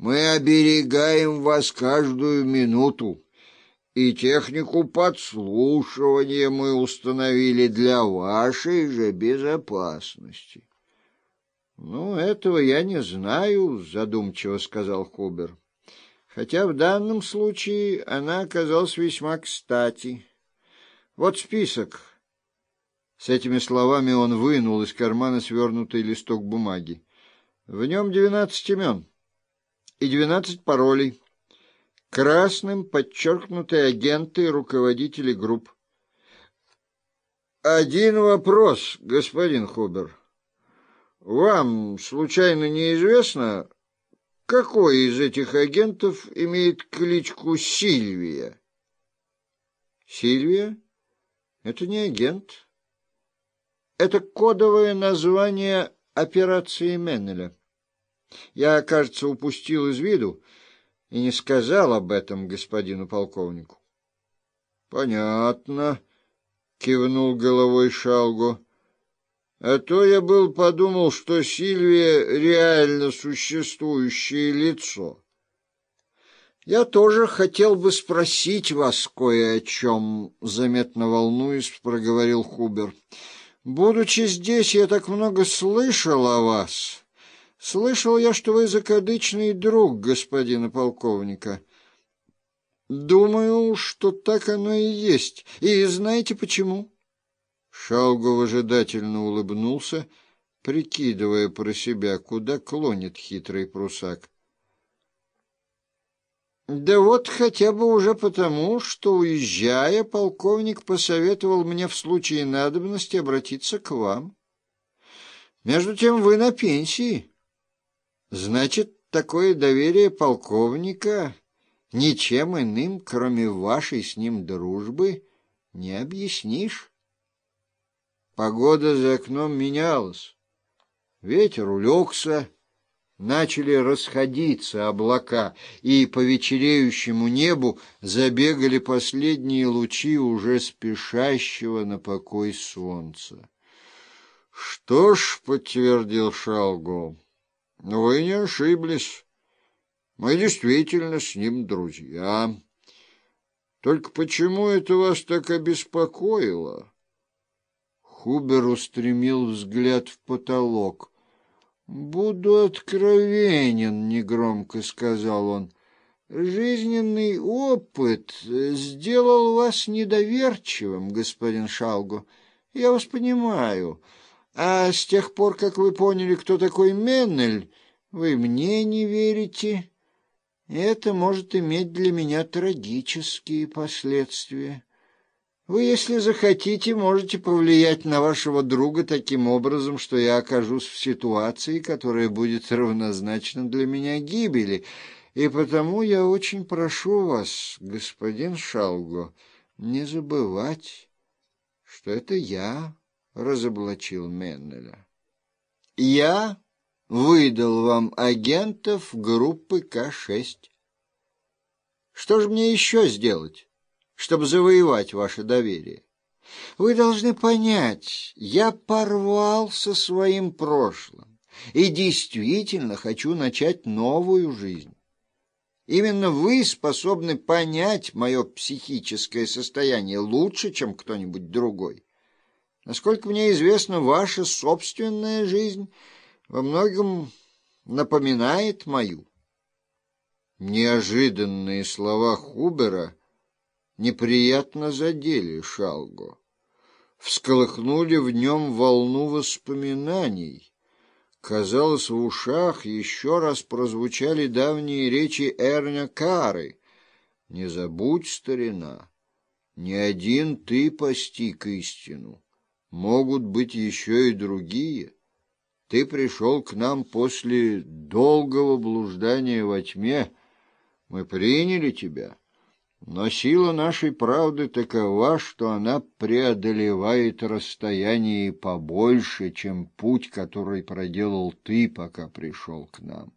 Мы оберегаем вас каждую минуту, и технику подслушивания мы установили для вашей же безопасности. — Ну, этого я не знаю, — задумчиво сказал Хубер. Хотя в данном случае она оказалась весьма кстати. Вот список. С этими словами он вынул из кармана свернутый листок бумаги. В нем двенадцать имен и двенадцать паролей. Красным подчеркнутые агенты и руководители групп. Один вопрос, господин Хубер. Вам, случайно, неизвестно, какой из этих агентов имеет кличку Сильвия? Сильвия? Это не агент. Это кодовое название операции Меннеля. Я, кажется, упустил из виду и не сказал об этом господину полковнику. — Понятно, — кивнул головой Шалго. — А то я был подумал, что Сильвия реально существующее лицо. — Я тоже хотел бы спросить вас кое о чем, — заметно волнуясь, проговорил Хубер. — Будучи здесь, я так много слышал о вас. Слышал я, что вы закадычный друг господина полковника. Думаю, что так оно и есть. И знаете почему? Шалгу выжидательно улыбнулся, прикидывая про себя, куда клонит хитрый прусак. Да вот хотя бы уже потому, что, уезжая, полковник посоветовал мне в случае надобности обратиться к вам. Между тем вы на пенсии. Значит, такое доверие полковника ничем иным, кроме вашей с ним дружбы, не объяснишь. Погода за окном менялась. Ветер улегся, начали расходиться облака, и по вечереющему небу забегали последние лучи уже спешащего на покой солнца. — Что ж, — подтвердил Шалгол, — вы не ошиблись. Мы действительно с ним друзья. Только почему это вас так обеспокоило? Хубер устремил взгляд в потолок. «Буду откровенен», — негромко сказал он. «Жизненный опыт сделал вас недоверчивым, господин Шалгу. Я вас понимаю». А с тех пор, как вы поняли, кто такой Меннель, вы мне не верите. Это может иметь для меня трагические последствия. Вы, если захотите, можете повлиять на вашего друга таким образом, что я окажусь в ситуации, которая будет равнозначна для меня гибели. И потому я очень прошу вас, господин Шалго, не забывать, что это я разоблачил Меннеля. «Я выдал вам агентов группы К-6. Что же мне еще сделать, чтобы завоевать ваше доверие? Вы должны понять, я порвал со своим прошлым и действительно хочу начать новую жизнь. Именно вы способны понять мое психическое состояние лучше, чем кто-нибудь другой. Насколько мне известно, ваша собственная жизнь во многом напоминает мою. Неожиданные слова Хубера неприятно задели Шалго, всколыхнули в нем волну воспоминаний. Казалось, в ушах еще раз прозвучали давние речи Эрня Кары. «Не забудь, старина, ни один ты постиг истину» могут быть еще и другие. Ты пришел к нам после долгого блуждания во тьме. Мы приняли тебя, но сила нашей правды такова, что она преодолевает расстояние побольше, чем путь, который проделал ты, пока пришел к нам.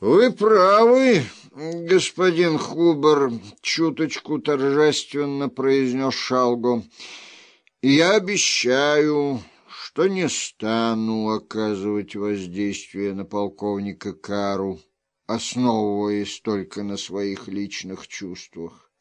«Вы правы, господин Хубер», — чуточку торжественно произнес Шалго. Я обещаю, что не стану оказывать воздействие на полковника Кару. основываясь только на своих личных чувствах.